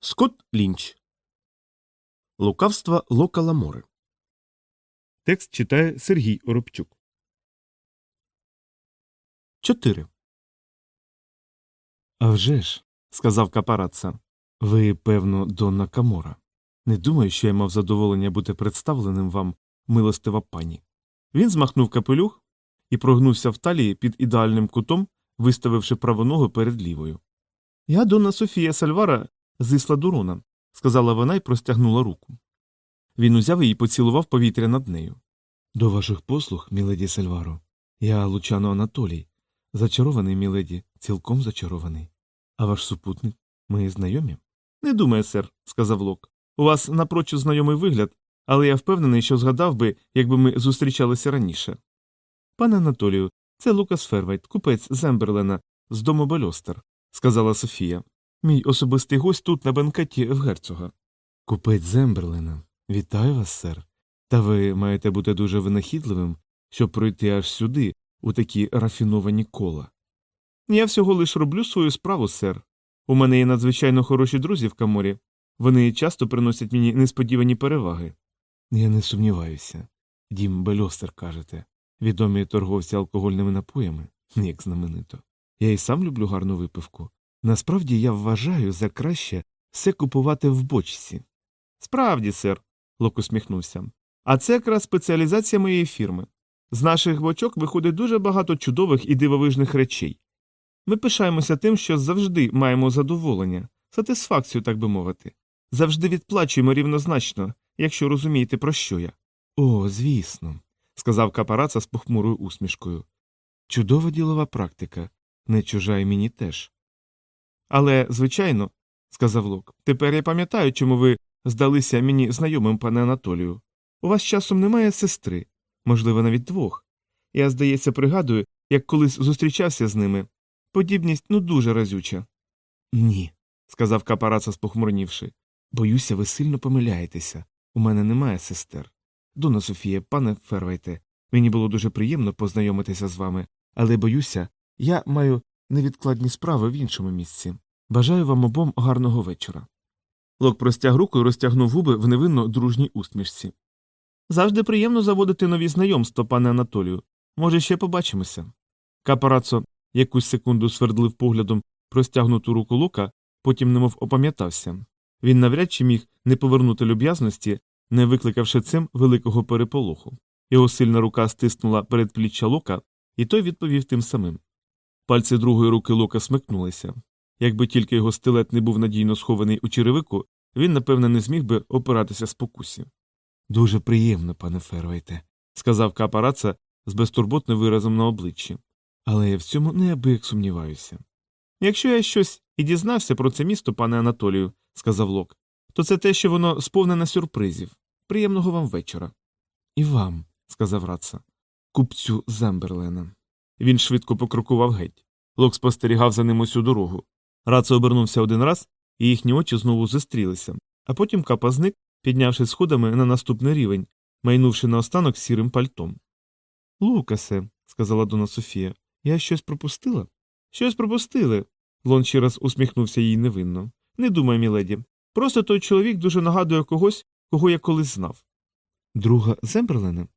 Скотт Лінч. Лукавства Лока Ламори. Текст читає Сергій Оробчук. 4. «А вже ж», – сказав капараца. Ви, певно, Донна Камора. Не думаю, що я мав задоволення бути представленим вам, милостива пані. Він змахнув капелюх і прогнувся в талії під ідеальним кутом, виставивши праву ногу перед лівою. Я Донна Софія Сальвара з Ісла Дурона, сказала вона і простягнула руку. Він узяв її і поцілував повітря над нею. До ваших послуг, міледі Сальваро. Я Лучано Анатолій. Зачарований, міледі, цілком зачарований. А ваш супутник? Ми знайомі? Не думаю, сер, сказав Лок. У вас напрочуд знайомий вигляд, але я впевнений, що згадав би, якби ми зустрічалися раніше. Пане Анатолію, це Лукас Фервайт, купець з Емберлена з дому Бель Остер, сказала Софія. Мій особистий гость тут на бенкеті в герцога. Купець з Емберлена. Вітаю вас, сер. Та ви маєте бути дуже винахідливим, щоб пройти аж сюди, у такі рафіновані кола. Я всього лиш роблю свою справу, сер. У мене є надзвичайно хороші друзі в Каморі. Вони часто приносять мені несподівані переваги. Я не сумніваюся. Дім Бельостер, кажете, відомі торговці алкогольними напоями, як знаменито. Я і сам люблю гарну випивку. Насправді я вважаю за краще все купувати в бочці. Справді, сер, Лок усміхнувся. А це якраз спеціалізація моєї фірми. З наших бочок виходить дуже багато чудових і дивовижних речей. Ми пишаємося тим, що завжди маємо задоволення, сатисфакцію, так би мовити. Завжди відплачуємо рівнозначно, якщо розумієте, про що я. О, звісно, сказав капараца з похмурою усмішкою. Чудова ділова практика, не чужа й мені теж. Але, звичайно, сказав Лок, тепер я пам'ятаю, чому ви здалися мені знайомим, пане Анатолію. У вас часом немає сестри, можливо, навіть двох. Я, здається, пригадую, як колись зустрічався з ними. Подібність ну дуже разюча. Ні, сказав капараца, спохмурнівши. Боюся, ви сильно помиляєтеся. У мене немає сестер. Дона Софія, пане Фервайте, мені було дуже приємно познайомитися з вами, але боюся, я маю невідкладні справи в іншому місці. Бажаю вам обом гарного вечора. Лок простяг руку і розтягнув губи в невинно дружній усмішці. Завжди приємно заводити нові знайомства, пане Анатолію. Може, ще побачимося. Капарацо якусь секунду свердлив поглядом простягнуту руку Лука, потім немов опам'ятався. Він навряд чи міг не повернути люб'язності, не викликавши цим великого переполоху. Його сильна рука стиснула передпліччя Лука, і той відповів тим самим. Пальці другої руки Лука смикнулися. Якби тільки його стилет не був надійно схований у черевику, він, напевне, не зміг би опиратися спокусі. Дуже приємно, пане Фервейте, сказав капараца з безтурботним виразом на обличчі. Але я в цьому неабияк сумніваюся. Якщо я щось і дізнався про це місто, пане Анатолію, сказав Лок, то це те, що воно сповнене сюрпризів. Приємного вам вечора. І вам, сказав Раца, купцю Земберлена. Він швидко покрокував геть. Лок спостерігав за ним усю дорогу. Раца обернувся один раз, і їхні очі знову зустрілися, а потім капа зник, піднявши сходами на наступний рівень, майнувши наостанок сірим пальтом. Лукасе, сказала Дона Софія, я щось пропустила? Щось пропустили. Лон ще раз усміхнувся їй невинно. Не думай, міледі. Просто той чоловік дуже нагадує когось, кого я колись знав. Друга Земберлена?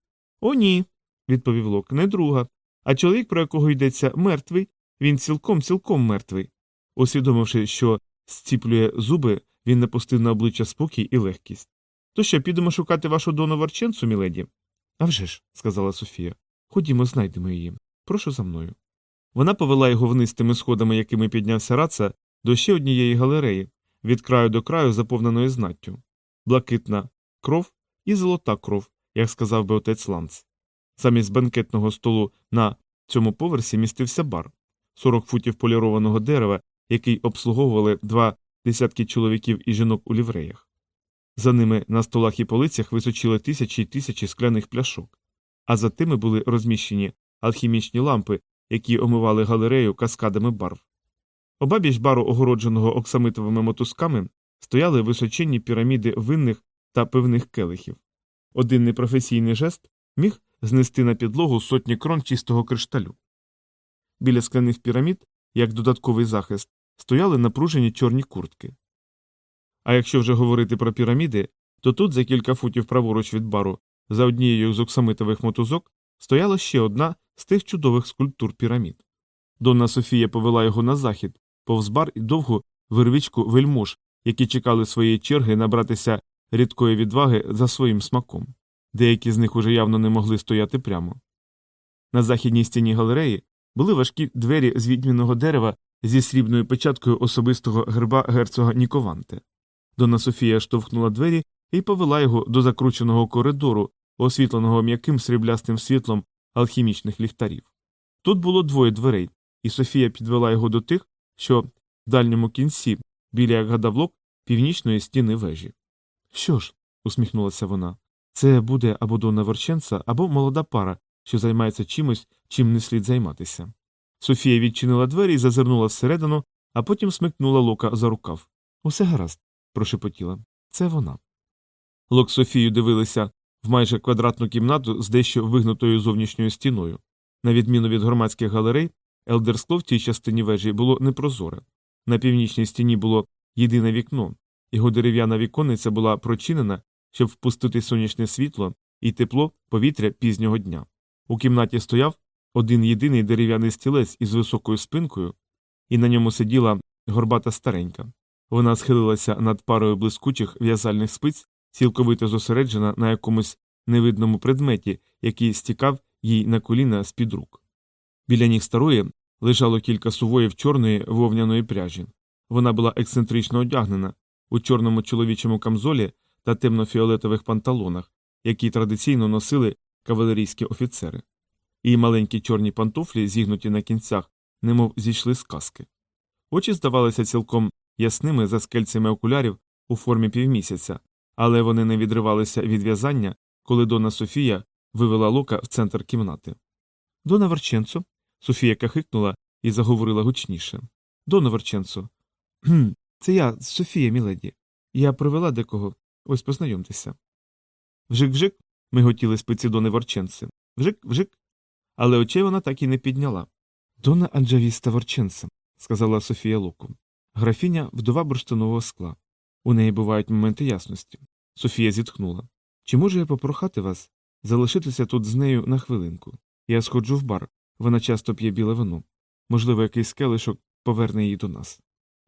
О, ні, відповів Лок, не друга. А чоловік, про якого йдеться мертвий, він цілком цілком мертвий. Усвідомивши, що зціплює зуби, він напустив на обличчя спокій і легкість. То що, підемо шукати вашу дону міледі? «А вже ж», – сказала Софія. Ходімо, знайдемо її. Прошу за мною. Вона повела його вниз тими сходами, якими піднявся раца, до ще однієї галереї, від краю до краю, заповненої знаттю. Блакитна кров і золота кров, як сказав би отець Ланц. Замість банкетного столу на цьому поверсі містився бар 40 футів полірованого дерева, який обслуговували два десятки чоловіків і жінок у лівреях. За ними на столах і полицях височили тисячі й тисячі скляних пляшок, а за тими були розміщені алхімічні лампи, які омивали галерею каскадами барв. Обабіч бару, огородженого оксамитовими мотузками, стояли височенні піраміди винних та пивних келихів. Один непрофесійний жест міг знести на підлогу сотні крон чистого кришталю. Біля скляних пірамід, як додатковий захист, стояли напружені чорні куртки. А якщо вже говорити про піраміди, то тут, за кілька футів праворуч від бару, за однією з оксамитових мотузок, стояла ще одна з тих чудових скульптур пірамід. Донна Софія повела його на захід, повз бар і довгу вирвічку вельмож, які чекали своєї черги набратися рідкої відваги за своїм смаком. Деякі з них уже явно не могли стояти прямо. На західній стіні галереї були важкі двері з відмінного дерева зі срібною печаткою особистого герба герцога Нікованте. Донна Софія штовхнула двері і повела його до закрученого коридору, освітленого м'яким сріблястим світлом алхімічних ліхтарів. Тут було двоє дверей, і Софія підвела його до тих, що в дальньому кінці, біля як гадавлок, північної стіни вежі. Що ж, усміхнулася вона, це буде або Донна Ворченца, або молода пара, що займається чимось, чим не слід займатися. Софія відчинила двері і зазирнула всередину, а потім смикнула лока за рукав. Усе гаразд, прошепотіла. Це вона. Лок з Софією дивилися в майже квадратну кімнату з дещо вигнутою зовнішньою стіною. На відміну від громадських галерей, елдерскло в тій частині вежі було непрозоре. На північній стіні було єдине вікно, його дерев'яна віконниця була прочинена, щоб впустити сонячне світло і тепло повітря пізнього дня. У кімнаті стояв один єдиний дерев'яний стілець із високою спинкою, і на ньому сиділа горбата старенька. Вона схилилася над парою блискучих в'язальних спиць, цілковито зосереджена на якомусь невидному предметі, який стікав їй на коліна з під рук. Біля ніг старої лежало кілька сувоїв чорної вовняної пряжі. Вона була ексцентрично одягнена у чорному чоловічому камзолі та темно-фіолетових панталонах, які традиційно носили кавалерійські офіцери. Її маленькі чорні пантофлі, зігнуті на кінцях, немов зійшли з каски. Очі здавалися цілком ясними за скельцями окулярів у формі півмісяця, але вони не відривалися від в'язання, коли Дона Софія вивела лока в центр кімнати. Дона Верченцо. Софія кахикнула і заговорила гучніше. Дона Верченцо. «Кхм, Це я, Софія, міледі. Я привела декого. Ось познайомтеся. Вжик-вжик. миготіли спиці Дони Ворченци. Вжик-вжик. Але очей вона так і не підняла. Дона Анджавіста Ворченца, сказала Софія Локу. Графіня вдова бурштинового скла. У неї бувають моменти ясності. Софія зітхнула. Чи можу я попрохати вас залишитися тут з нею на хвилинку? Я сходжу в бар. Вона часто п'є біле вино. Можливо, якийсь келишок поверне її до нас.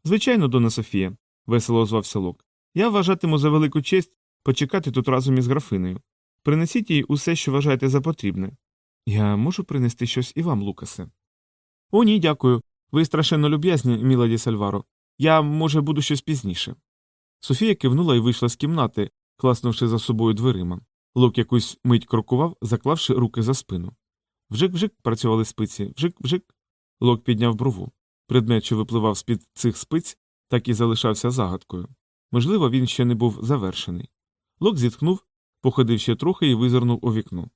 Звичайно, Дона Софія, весело озвався Лок. Я вважатиму за велику честь почекати тут разом із графинею. Принесіть їй усе, що вважаєте за потрібне. Я можу принести щось і вам, Лукасе. О, ні, дякую. Ви страшенно люб'язні, міладі Сальваро. Я, може, буду щось пізніше. Софія кивнула і вийшла з кімнати, класнувши за собою дверима. Лок якусь мить крокував, заклавши руки за спину. Вжик-вжик працювали спиці, вжик-вжик. Лок підняв брову. Предмет, що випливав з під цих спиць, так і залишався загадкою. Можливо, він ще не був завершений. Лок зітхнув, походив ще трохи і визирнув у вікно.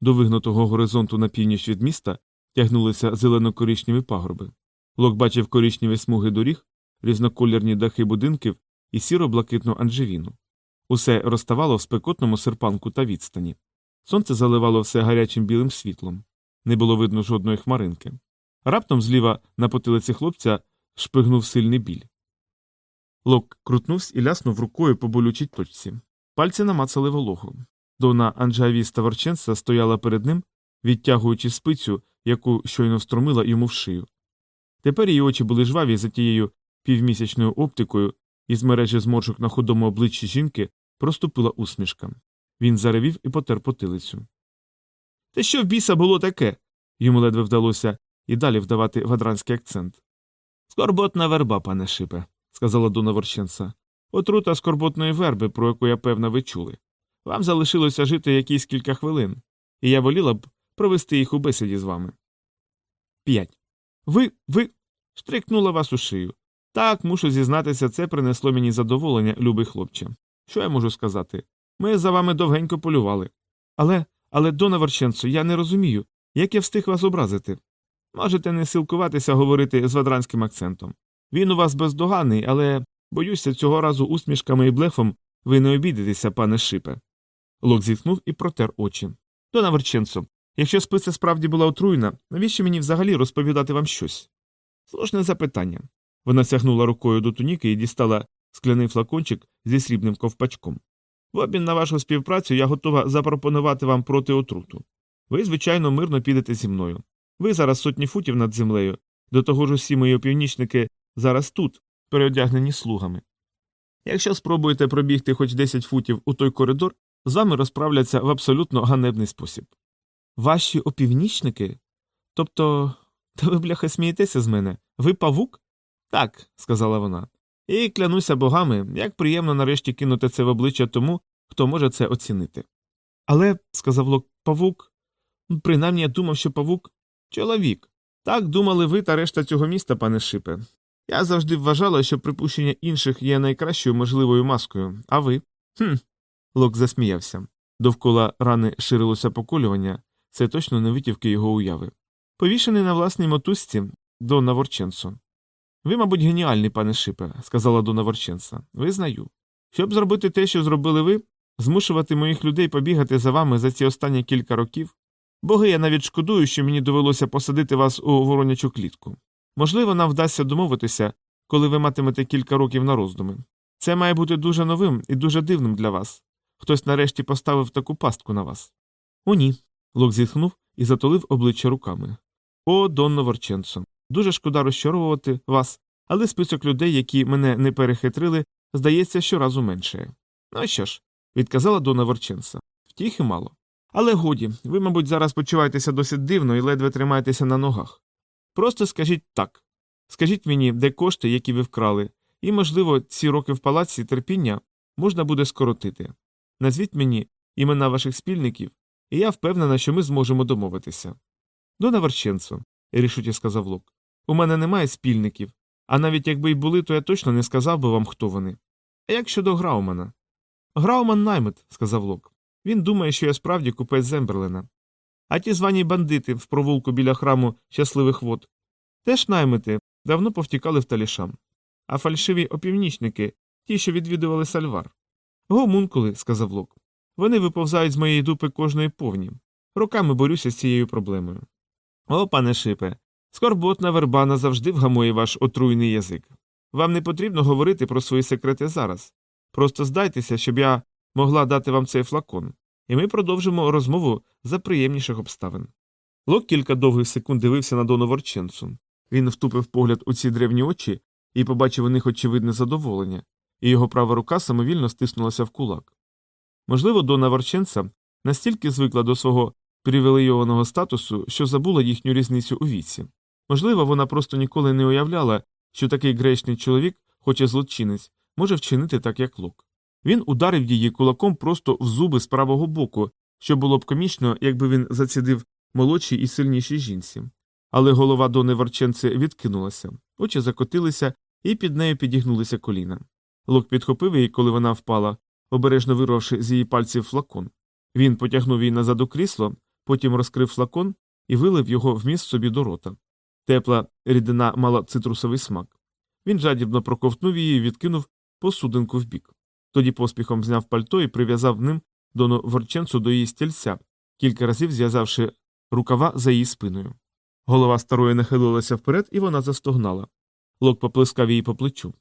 До вигнутого горизонту на північ від міста тягнулися зелено-коричневі пагорби. Лок бачив коричневі смуги доріг, різнокольорні дахи будинків і сіро-блакитну анжевіну. Усе розставало в спекотному серпанку та відстані. Сонце заливало все гарячим білим світлом. Не було видно жодної хмаринки. Раптом зліва на потилиці хлопця шпигнув сильний біль. Лок крутнувся і ляснув рукою по болючій точці. Пальці намацали вологу. Дона Анджавіста Ворченца стояла перед ним, відтягуючи спицю, яку щойно встромила йому в шию. Тепер її очі були жваві за тією півмісячною оптикою, і з мережі зморшок на худому обличчі жінки проступила усмішка. Він заревів і потер потилицю. Та що в біса було таке? Йому ледве вдалося і далі вдавати вадранський акцент. Скорботна верба, пане шипе, сказала Дона Ворченца. Отрута скорботної верби, про яку я певна ви чули. Вам залишилося жити якісь кілька хвилин, і я воліла б провести їх у бесіді з вами. П'ять. Ви, ви. штрикнула вас у шию. Так, мушу зізнатися, це принесло мені задоволення, любий хлопче. Що я можу сказати? Ми за вами довгенько полювали. Але, але, Дона Ворченцо, я не розумію, як я встиг вас образити. Можете не силкуватися говорити з вадранським акцентом. Він у вас бездоганний, але, боюся, цього разу усмішками і блефом ви не обійдетеся, пане шипе. Лок зітхнув і протер очі. Дона Верченцо, якщо спиця справді була отруєна, навіщо мені взагалі розповідати вам щось? Сложне запитання. Вона сягнула рукою до туніки і дістала скляний флакончик зі срібним ковпачком. В обмін на вашу співпрацю я готова запропонувати вам проти отруту. Ви, звичайно, мирно підете зі мною. Ви зараз сотні футів над землею, до того ж усі мої опівнічники зараз тут, переодягнені слугами. Якщо спробуєте пробігти хоч 10 футів у той коридор, з вами розправляться в абсолютно ганебний спосіб. Ваші опівнічники? Тобто, та ви, бляха, смієтеся з мене? Ви павук? Так, сказала вона. І клянуся богами, як приємно нарешті кинути це в обличчя тому, хто може це оцінити. Але, сказав Лок, павук. Принаймні я думав, що павук чоловік. Так думали ви та решта цього міста, пане Шипе. Я завжди вважала, що припущення інших є найкращою можливою маскою, а ви? Хм. Лок засміявся. Довкола рани ширилося поколювання, це точно не витівки його уяви. Повішений на власній мотузці Донна Ворченцо. Ви, мабуть, геніальний, пане Шипе, сказала Дона Ворченца. Визнаю. Щоб зробити те, що зробили ви, змушувати моїх людей побігати за вами за ці останні кілька років. Боги, я навіть шкодую, що мені довелося посадити вас у воронячу клітку. Можливо, нам вдасться домовитися, коли ви матимете кілька років на роздуми. Це має бути дуже новим і дуже дивним для вас. Хтось нарешті поставив таку пастку на вас. О, ні. Лок зітхнув і затулив обличчя руками. О, Донно Ворченцо. Дуже шкода розчаровувати вас, але список людей, які мене не перехитрили, здається, щоразу менше. Ну що ж, відказала Дона Ворченца. Втіхи мало. Але годі, ви, мабуть, зараз почуваєтеся досить дивно і ледве тримаєтеся на ногах. Просто скажіть так скажіть мені, де кошти, які ви вкрали, і, можливо, ці роки в палаці терпіння можна буде скоротити. Назвіть мені імена ваших спільників, і я впевнена, що ми зможемо домовитися. Дона Варченцо, рішуче сказав Лок, у мене немає спільників, а навіть якби й були, то я точно не сказав би вам, хто вони. А як щодо Граумана? Грауман наймит, сказав Лок. Він думає, що я справді купець Земберлена. А ті звані бандити в провулку біля храму щасливих вод теж наймити давно повтікали в талішам. А фальшиві опівнічники, ті, що відвідували сальвар. Гомункули, сказав Лок. Вони виповзають з моєї дупи кожної повні. Роками борюся з цією проблемою. О, пане шипе, скорботна верба назавжди вгамує ваш отруйний язик. Вам не потрібно говорити про свої секрети зараз. Просто здайтеся, щоб я могла дати вам цей флакон, і ми продовжимо розмову за приємніших обставин. Лок кілька довгих секунд дивився на Дону Ворченцу. Він втупив погляд у ці древні очі і побачив у них очевидне задоволення, і його права рука самовільно стиснулася в кулак. Можливо, Дона Ворченца настільки звикла до свого привілейованого статусу, що забула їхню різницю у віці. Можливо, вона просто ніколи не уявляла, що такий гречний чоловік, хоч і злочинець, може вчинити так, як Лок. Він ударив її кулаком просто в зуби з правого боку, що було б комічно, якби він зацідив молодшій і сильнішій жінці. Але голова Дони Варченци відкинулася, очі закотилися, і під нею підігнулися коліна. Лок підхопив її, коли вона впала, обережно вирвавши з її пальців флакон. Він потягнув її назад у крісло, потім розкрив флакон і вилив його вміст собі до рота. Тепла рідина мала цитрусовий смак. Він жадібно проковтнув її і відкинув посудинку вбік. Тоді поспіхом зняв пальто і прив'язав ним дону ворченцу до її стільця, кілька разів зв'язавши рукава за її спиною. Голова старої нахилилася вперед, і вона застогнала. Лок поплескав її по плечу.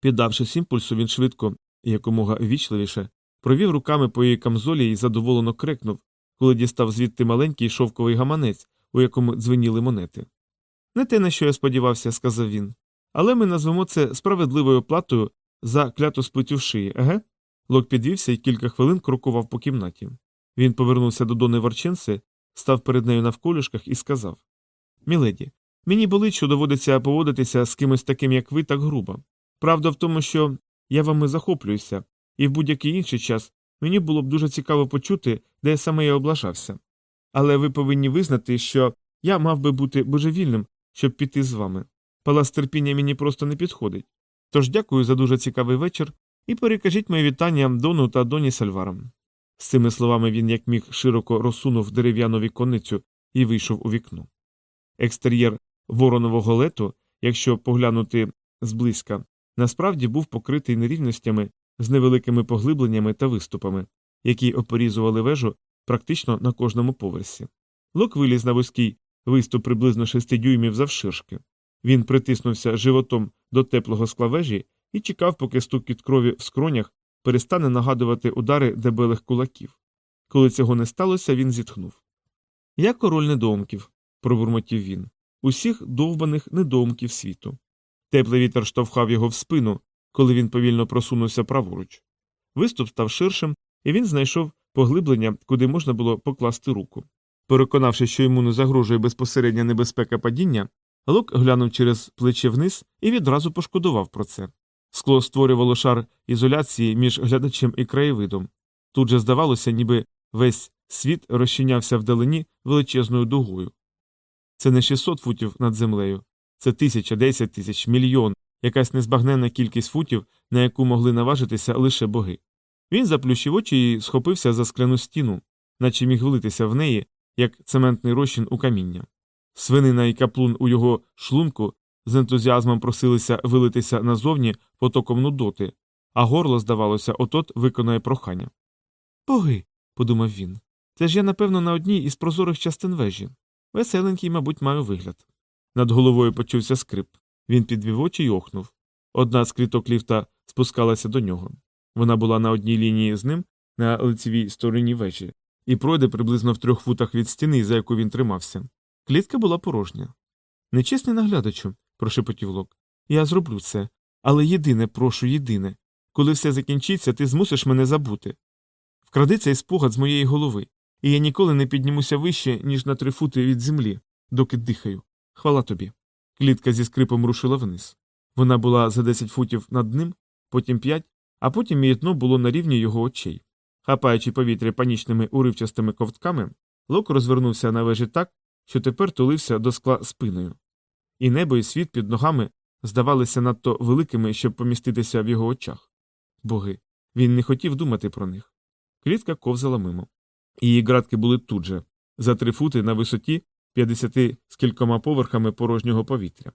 Піддавшись імпульсу, він швидко якомога вічливіше провів руками по її камзолі і задоволено крикнув, коли дістав звідти маленький шовковий гаманець, у якому дзвеніли монети. Не те, на що я сподівався, сказав він. Але ми назвемо це справедливою платою за кляту сплетю шиї, еге? Лок підвівся і кілька хвилин крокував по кімнаті. Він повернувся до Дони Варченси, став перед нею навколішках і сказав Міледі, мені болить, що доводиться поводитися з кимось таким, як ви, так грубо. Правда в тому, що я вами захоплююся, і в будь-який інший час мені було б дуже цікаво почути, де саме я облажався. Але ви повинні визнати, що я мав би бути божевільним, щоб піти з вами. Палас терпіння мені просто не підходить. Тож дякую за дуже цікавий вечір і перекажіть мої вітання Дону та Доні Сальварам. З цими словами він, як міг, широко розсунув дерев'яну віконницю і вийшов у вікно. Екстер'єр воронового лету, якщо поглянути зблизька, насправді був покритий нерівностями з невеликими поглибленнями та виступами, які опорізували вежу практично на кожному поверсі. Лок виліз на вузький виступ приблизно шести дюймів завширшки. Він притиснувся животом до теплого скла вежі і чекав, поки стукіт крові в скронях перестане нагадувати удари дебелих кулаків. Коли цього не сталося, він зітхнув. Я король недоумків, пробурмотів він, усіх довбаних недоумків світу. Теплий вітер штовхав його в спину, коли він повільно просунувся праворуч. Виступ став ширшим, і він знайшов поглиблення, куди можна було покласти руку. Переконавши, що йому не загрожує безпосередня небезпека падіння, Лок глянув через плече вниз і відразу пошкодував про це. Скло створювало шар ізоляції між глядачем і краєвидом. Тут же здавалося, ніби весь світ розчинявся вдалині величезною дугою. Це не 600 футів над землею, це тисяча, десять тисяч, мільйон, якась незбагненна кількість футів, на яку могли наважитися лише боги. Він заплющив очі і схопився за скляну стіну, наче міг влитися в неї, як цементний розчин у каміння. Свинина і каплун у його шлунку з ентузіазмом просилися вилитися назовні потоком нудоти, а горло, здавалося, отот виконає прохання. Боги, подумав він. Це ж я, напевно, на одній із прозорих частин вежі. Веселенький, мабуть, маю вигляд. Над головою почувся скрип. Він підвів очі й охнув. Одна з кліток ліфта спускалася до нього. Вона була на одній лінії з ним на лицевій стороні вежі, і пройде приблизно в трьох футах від стіни, за яку він тримався. Клітка була порожня. Нечесний наглядачу, прошепотів Лок. Я зроблю це. Але єдине, прошу, єдине. Коли все закінчиться, ти змусиш мене забути. Вкради цей спогад з моєї голови, і я ніколи не піднімуся вище, ніж на три фути від землі, доки дихаю. Хвала тобі. Клітка зі скрипом рушила вниз. Вона була за 10 футів над ним, потім 5, а потім мієтно було на рівні його очей. Хапаючи повітря панічними уривчастими ковтками, Лок розвернувся на вежі так, що тепер тулився до скла спиною. І небо і світ під ногами здавалися надто великими, щоб поміститися в його очах. Боги. Він не хотів думати про них. Клітка ковзала мимо. Її ґратки були тут же, за три фути на висоті 50 з кількома поверхами порожнього повітря.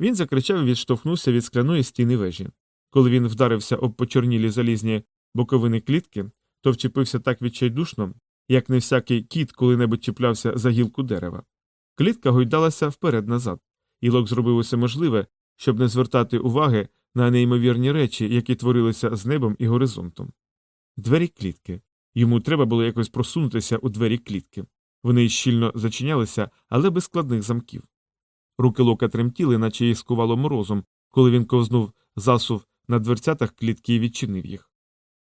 Він закричав і відштовхнувся від скляної стіни вежі. Коли він вдарився об почорнілі залізні боковини клітки, то вчепився так відчайдушно, як не всякий кіт коли-небудь чіплявся за гілку дерева. Клітка гойдалася вперед назад, і Лок зробив усе можливе, щоб не звертати уваги на неймовірні речі, які творилися з небом і горизонтом. Двері клітки. Йому треба було якось просунутися у двері клітки. Вони щільно зачинялися, але без складних замків. Руки лока тремтіли, наче їх скувало морозом, коли він ковзнув засув на дверцятах клітки і відчинив їх.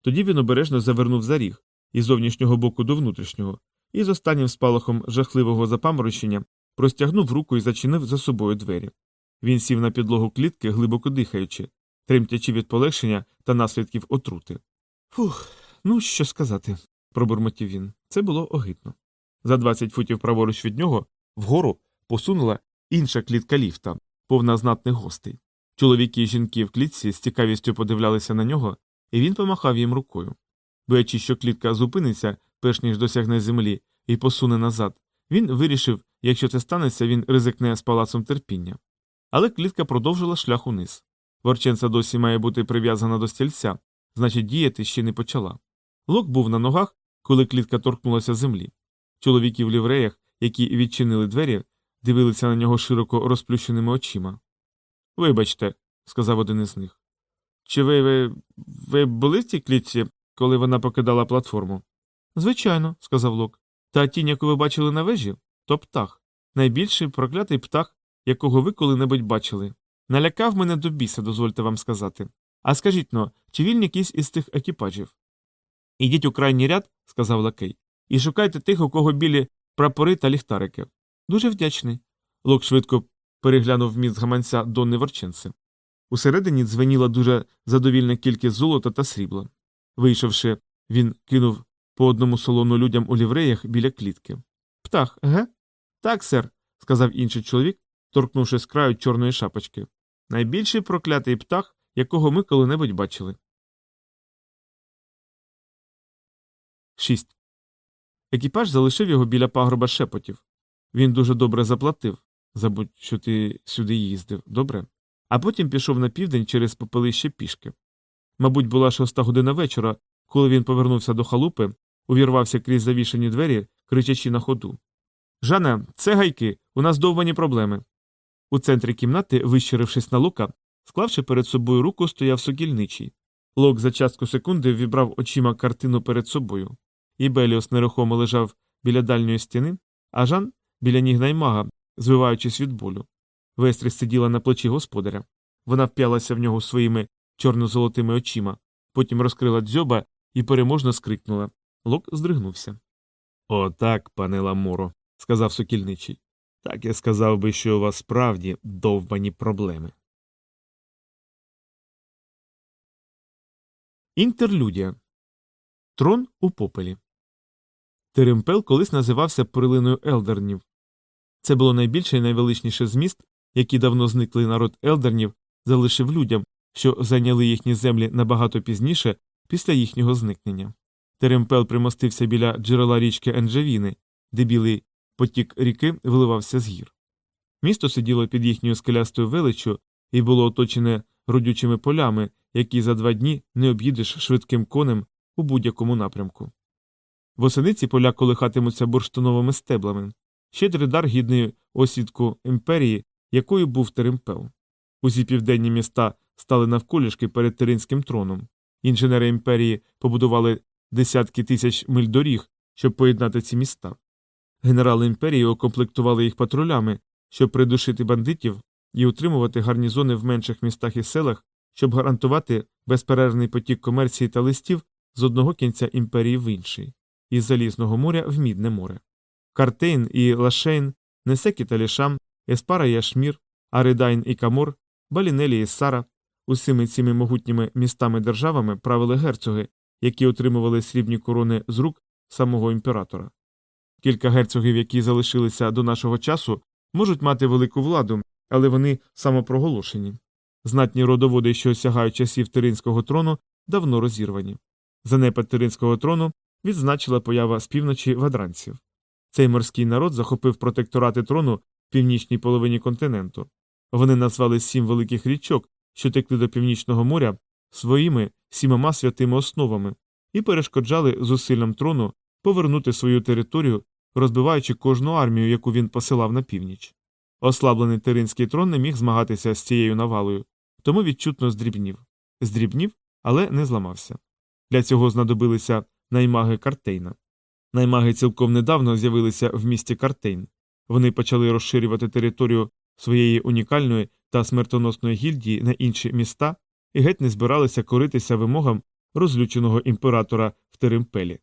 Тоді він обережно завернув за ріг із зовнішнього боку до внутрішнього, і з останнім спалахом жахливого запаморочення простягнув руку і зачинив за собою двері. Він сів на підлогу клітки, глибоко дихаючи, тремтячи від полегшення та наслідків отрути. Фух, ну що сказати, пробурмотів він. Це було огидно. За 20 футів праворуч від нього вгору посунула інша клітка ліфта, повна знатних гостей. Чоловіки і жінки в клітці з цікавістю подивлялися на нього, і він помахав їм рукою. Боячись, що клітка зупиниться, перш ніж досягне землі, і посуне назад, він вирішив, якщо це станеться, він ризикне з палацом терпіння. Але клітка продовжила шлях униз. Ворченця досі має бути прив'язана до стільця, значить, діяти ще не почала. Лок був на ногах, коли клітка торкнулася землі. Чоловіки в лівреях, які відчинили двері, дивилися на нього широко розплющеними очима. Вибачте, сказав один із них. Чи ви ви, ви були в цій клітці, коли вона покидала платформу? Звичайно, сказав Лок. Та тінь, яку ви бачили на вежі, то птах, найбільший проклятий птах, якого ви коли-небудь бачили. Налякав мене до біса, дозвольте вам сказати. А скажіть но, чи вільні якийсь із тих екіпажів? Ідіть у крайній ряд, сказав лакей, і шукайте тих, у кого білі прапори та ліхтарики. Дуже вдячний. Лок швидко переглянув міст гаманця Донни Ворченци. Усередині дзвеніла дуже задовільна кількість золота та срібла. Вийшовши, він кинув по одному солону людям у лівреях біля клітки. Птах, ге? Так, сер, сказав інший чоловік, торкнувши з краю чорної шапочки. Найбільший проклятий птах, якого ми коли-небудь бачили. 6. Екіпаж залишив його біля пагорба шепотів. Він дуже добре заплатив. Забудь, що ти сюди їздив, добре? А потім пішов на південь через попелище пішки. Мабуть, була шоста година вечора, коли він повернувся до халупи, увірвався крізь завішані двері, кричачи на ходу. Жане, це гайки, у нас довбані проблеми. У центрі кімнати, вищирившись на лука, Склавши перед собою руку, стояв сокільничий. Лок за частку секунди вібрав очима картину перед собою. І Беліос нерухомо лежав біля дальньої стіни, а Жан біля ніг наймага, звиваючись від болю. Вестріс сиділа на плечі господаря. Вона вп'ялася в нього своїми чорно-золотими очима, потім розкрила дзьоба і переможно скрикнула. Лок здригнувся. Отак, пане Ламоро, сказав сокільничий. Так я сказав би, що у вас справді довбані проблеми. Інтерлюдія. Трон у попелі. Теремпел колись називався перлиною елдернів. Це було найбільше і найвеличніше зміст, які давно зниклий народ елдернів залишив людям, що зайняли їхні землі набагато пізніше після їхнього зникнення. Теремпел примостився біля джерела річки Енджевіни, де білий потік ріки виливався з гір. Місто сиділо під їхньою скелястою величчю і було оточене родючими полями, які за два дні не об'їдеш швидким конем у будь-якому напрямку. Восени ці поля колихатимуться бурштиновими стеблами, щедрий дар гідний осідку імперії, якою був Теремпел. Усі південні міста стали навколішки перед Теринським троном. Інженери імперії побудували десятки тисяч миль доріг, щоб поєднати ці міста. Генерали імперії окомплектували їх патрулями, щоб придушити бандитів і утримувати гарнізони в менших містах і селах, щоб гарантувати безперервний потік комерції та листів з одного кінця імперії в інший, із Залізного моря в Мідне море. Картейн і Лашейн, Несекі та Лішам, Еспара і Ашмір, Аридайн і Камор, Балінелі і Сара, усіми цими могутніми містами державами правили герцоги, які отримували срібні корони з рук самого імператора. Кілька герцогів, які залишилися до нашого часу, можуть мати велику владу, але вони самопроголошені. Знатні родоводи, що сягають часів Теринського трону, давно розірвані. Занепад Теринського трону відзначила поява з півночі вадранців. Цей морський народ захопив протекторати трону в північній половині континенту. Вони назвали сім великих річок, що текли до північного моря, своїми сімома святими основами і перешкоджали зусиллям трону повернути свою територію, розбиваючи кожну армію, яку він посилав на північ. Ослаблений Теринський трон не міг змагатися з цією навалою, тому відчутно здрібнів. Здрібнів, але не зламався. Для цього знадобилися наймаги Картейна. Наймаги цілком недавно з'явилися в місті Картейн. Вони почали розширювати територію своєї унікальної та смертоносної гільдії на інші міста і геть не збиралися коритися вимогам розлюченого імператора в Теремпелі.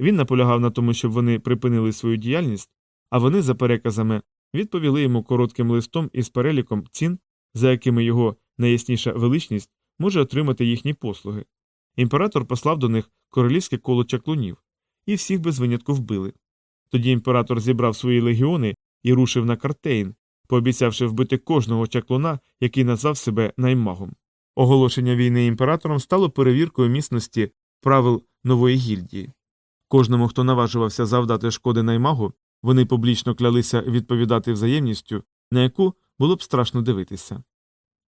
Він наполягав на тому, щоб вони припинили свою діяльність, а вони, за переказами, відповіли йому коротким листом із переліком цін, за якими його найясніша величність може отримати їхні послуги. Імператор послав до них королівське коло чаклунів, і всіх без винятку вбили. Тоді імператор зібрав свої легіони і рушив на Картейн, пообіцявши вбити кожного чаклуна, який назвав себе наймагом. Оголошення війни імператором стало перевіркою міцності правил нової гільдії. Кожному, хто наважувався завдати шкоди наймагу, вони публічно клялися відповідати взаємністю, на яку було б страшно дивитися.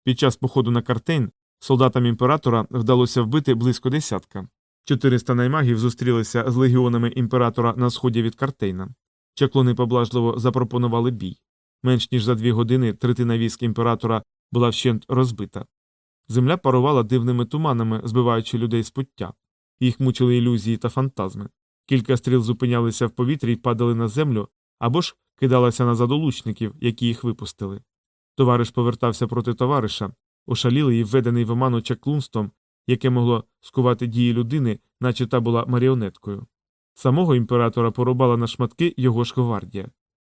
Під час походу на Картейн солдатам імператора вдалося вбити близько десятка. 400 наймагів зустрілися з легіонами імператора на сході від Картейна. Чаклуни поблажливо запропонували бій. Менш ніж за дві години третина військ імператора була вщент розбита. Земля парувала дивними туманами, збиваючи людей з пуття. Їх мучили ілюзії та фантазми. Кілька стріл зупинялися в повітрі і падали на землю або ж кидалися на задолучників, які їх випустили. Товариш повертався проти товариша, ошалілий і введений в оману чаклунством, яке могло скувати дії людини, наче та була маріонеткою. Самого імператора порубала на шматки його ж гвардія.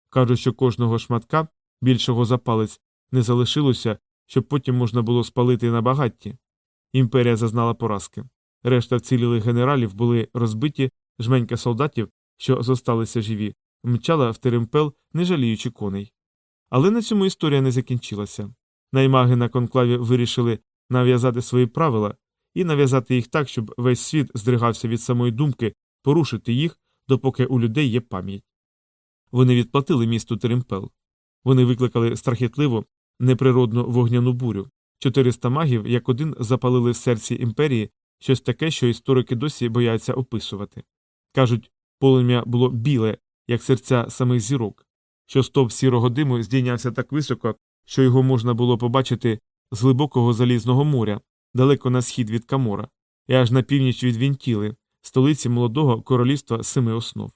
Кажуть, що кожного шматка, більшого за палець, не залишилося, щоб потім можна було спалити на багатті. Імперія зазнала поразки. Решта вцілілих генералів були розбиті, жменька солдатів, що зосталися живі, мчала в теремпел, не жаліючи коней. Але на цьому історія не закінчилася. Наймаги на конклаві вирішили нав'язати свої правила і нав'язати їх так, щоб весь світ здригався від самої думки порушити їх, допоки у людей є пам'ять. Вони відплатили місту Теремпел. Вони викликали страхітливу, неприродну вогняну бурю. 400 магів, як один, запалили в серці імперії щось таке, що історики досі бояться описувати. Кажуть, полум'я було біле, як серця самих зірок, що стовп сірого диму здійнявся так високо, що його можна було побачити з глибокого залізного моря, далеко на схід від Камора, і аж на північ від Вінтіли, столиці молодого королівства семи основ.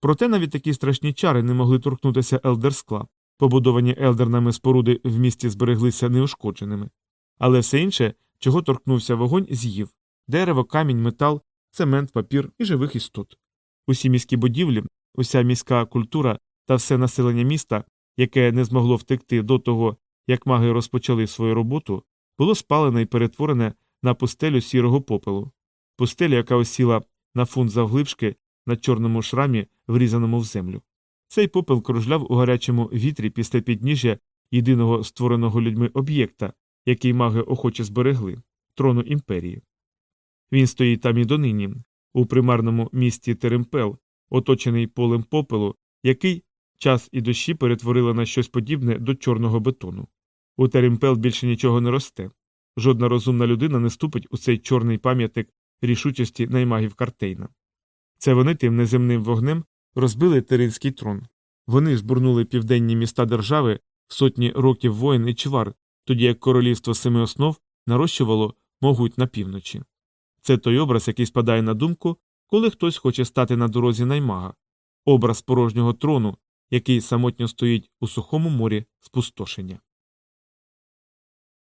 Проте навіть такі страшні чари не могли торкнутися елдерскла, побудовані елдернами споруди в місті збереглися неушкодженими. Але все інше, чого торкнувся вогонь, з'їв дерево, камінь, метал, цемент, папір і живих істот. Усі міські будівлі, уся міська культура та все населення міста, яке не змогло втекти до того, як маги розпочали свою роботу, було спалене і перетворене на пустелю сірого попелу, пустелю, яка осіла на фунт завглибшки на чорному шрамі, врізаному в землю. Цей попел кружляв у гарячому вітрі після підніжжя єдиного створеного людьми об'єкта, який маги охоче зберегли трону імперії. Він стоїть там і донині, у примарному місті Теремпел, оточений полем попелу, який час і дощі перетворили на щось подібне до чорного бетону. У Теремпел більше нічого не росте. Жодна розумна людина не ступить у цей чорний пам'ятник рішучості наймагів Картейна. Це вони тим неземним вогнем розбили Теринський трон. Вони збурнули південні міста держави в сотні років воїн і чвар, тоді як королівство семи основ нарощувало могуть на півночі. Це той образ, який спадає на думку, коли хтось хоче стати на дорозі наймага, образ порожнього трону, який самотньо стоїть у сухому морі спустошення.